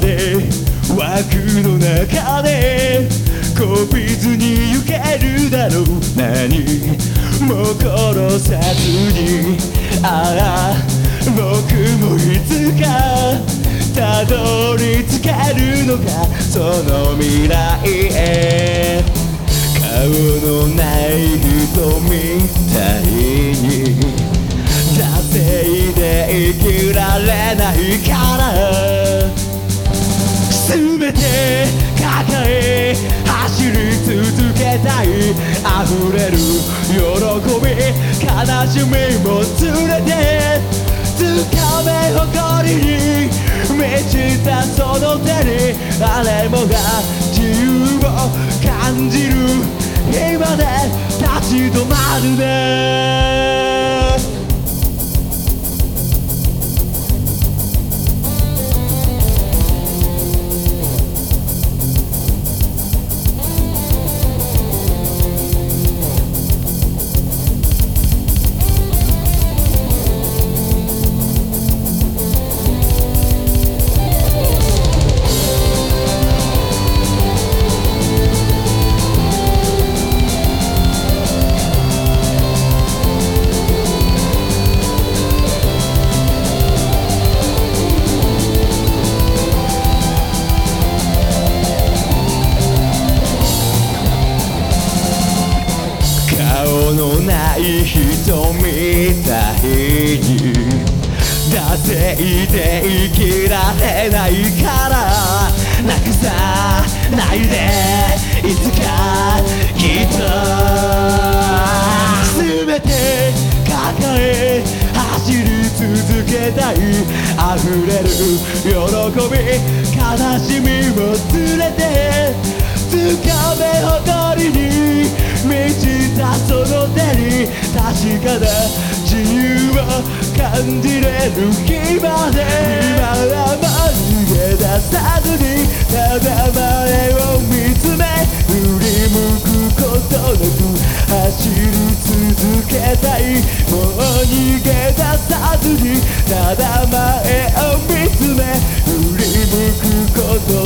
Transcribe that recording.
で枠の中でこびずに行けるだろう。何も殺さずにああ僕もいつかたどり着けるのかその未来へ。顔のない人みたいに惰性で生きられないかない溢れる喜び悲しみも連れて掴め誇りに満ちたその手にあれもがのない人みたいに惰性で生きられないから。なくさないで。いつかきっと。全て抱え走り続けたい。溢れる喜び。悲しみも連れて。掴め。確かな自由を感じれる日まで。今はもう逃げ出さずにただ前を見つめ振り向くことなく走り続けたいもう逃げ出さずにただ前を見つめ。振り向くことなく